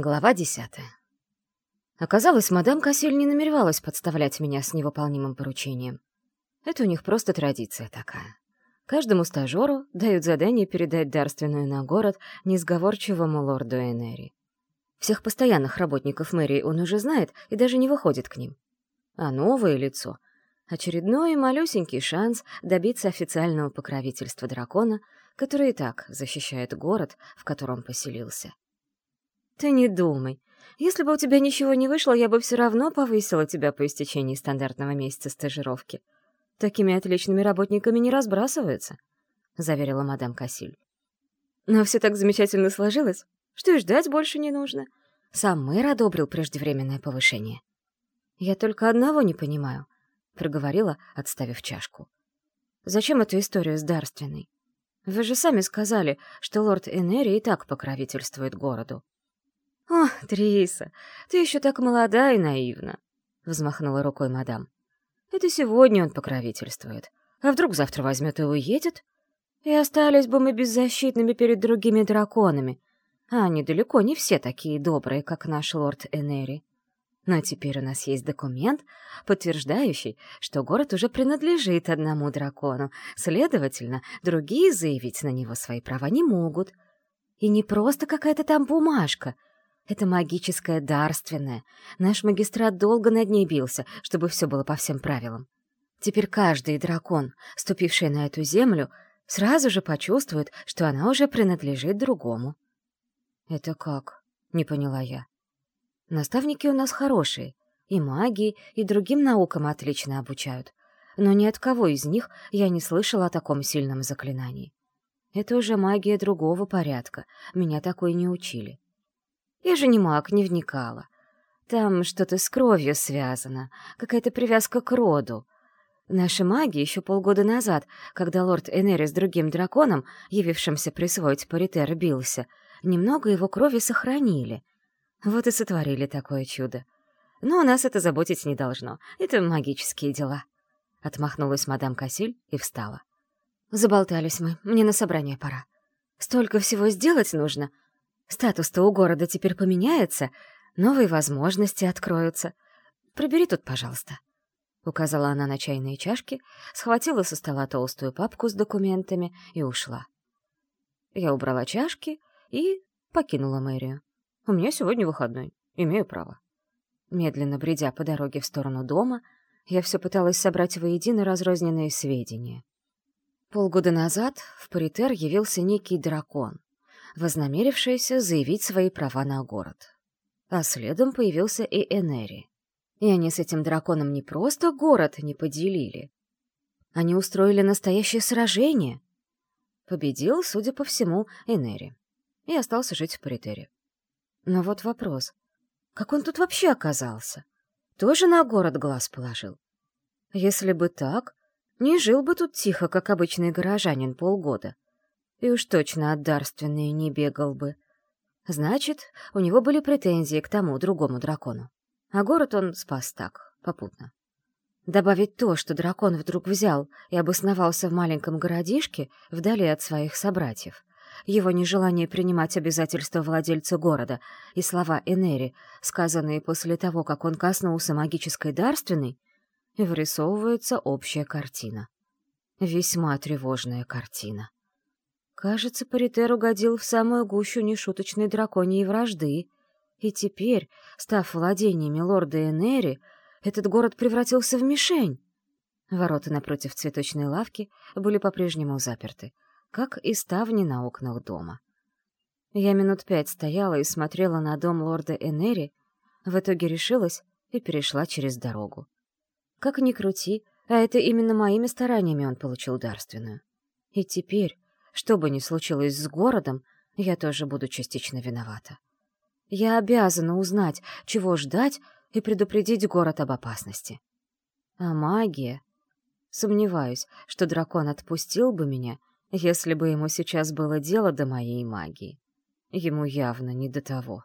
Глава десятая. Оказалось, мадам Кассель не намеревалась подставлять меня с невыполнимым поручением. Это у них просто традиция такая. Каждому стажеру дают задание передать дарственную на город несговорчивому лорду Энери. Всех постоянных работников мэрии он уже знает и даже не выходит к ним. А новое лицо — очередной малюсенький шанс добиться официального покровительства дракона, который и так защищает город, в котором поселился. «Ты не думай. Если бы у тебя ничего не вышло, я бы все равно повысила тебя по истечении стандартного месяца стажировки. Такими отличными работниками не разбрасываются», — заверила мадам Кассиль. «Но все так замечательно сложилось, что и ждать больше не нужно. Сам мэр одобрил преждевременное повышение». «Я только одного не понимаю», — проговорила, отставив чашку. «Зачем эту историю с дарственной? Вы же сами сказали, что лорд Энери и так покровительствует городу». «О, Триса, ты еще так молода и наивна», — взмахнула рукой мадам. «Это сегодня он покровительствует. А вдруг завтра возьмет и уедет? И остались бы мы беззащитными перед другими драконами. А они далеко не все такие добрые, как наш лорд Энери. Но теперь у нас есть документ, подтверждающий, что город уже принадлежит одному дракону. Следовательно, другие заявить на него свои права не могут. И не просто какая-то там бумажка — это магическое дарственное. Наш магистрат долго над ней бился, чтобы все было по всем правилам. Теперь каждый дракон, ступивший на эту землю, сразу же почувствует, что она уже принадлежит другому. «Это как?» — не поняла я. «Наставники у нас хорошие, и магии, и другим наукам отлично обучают, но ни от кого из них я не слышала о таком сильном заклинании. Это уже магия другого порядка, меня такой не учили. Я же не маг, не вникала. Там что-то с кровью связано, какая-то привязка к роду. Наши маги еще полгода назад, когда лорд Энери с другим драконом, явившимся присвоить паритер, бился, немного его крови сохранили. Вот и сотворили такое чудо. Но нас это заботить не должно. Это магические дела. Отмахнулась мадам Кассиль и встала. Заболтались мы, мне на собрание пора. Столько всего сделать нужно — Статус-то у города теперь поменяется, новые возможности откроются. Прибери тут, пожалуйста». Указала она на чайные чашки, схватила со стола толстую папку с документами и ушла. Я убрала чашки и покинула мэрию. У меня сегодня выходной, имею право. Медленно бредя по дороге в сторону дома, я все пыталась собрать воедино разрозненные сведения. Полгода назад в Паритер явился некий дракон, вознамерившаяся заявить свои права на город. А следом появился и Энери. И они с этим драконом не просто город не поделили. Они устроили настоящее сражение. Победил, судя по всему, Энери. И остался жить в Паритере. Но вот вопрос. Как он тут вообще оказался? Тоже на город глаз положил? Если бы так, не жил бы тут тихо, как обычный горожанин, полгода и уж точно от дарственной не бегал бы. Значит, у него были претензии к тому другому дракону. А город он спас так, попутно. Добавить то, что дракон вдруг взял и обосновался в маленьком городишке вдали от своих собратьев. Его нежелание принимать обязательства владельца города и слова Энери, сказанные после того, как он коснулся магической дарственной, вырисовывается общая картина. Весьма тревожная картина. Кажется, Паритер угодил в самую гущу нешуточной драконьей вражды. И теперь, став владениями лорда Энери, этот город превратился в мишень. Ворота напротив цветочной лавки были по-прежнему заперты, как и ставни на окнах дома. Я минут пять стояла и смотрела на дом лорда Энери, в итоге решилась и перешла через дорогу. Как ни крути, а это именно моими стараниями он получил дарственную. И теперь, что бы ни случилось с городом, я тоже буду частично виновата. Я обязана узнать, чего ждать, и предупредить город об опасности. А магия? Сомневаюсь, что дракон отпустил бы меня, если бы ему сейчас было дело до моей магии. Ему явно не до того.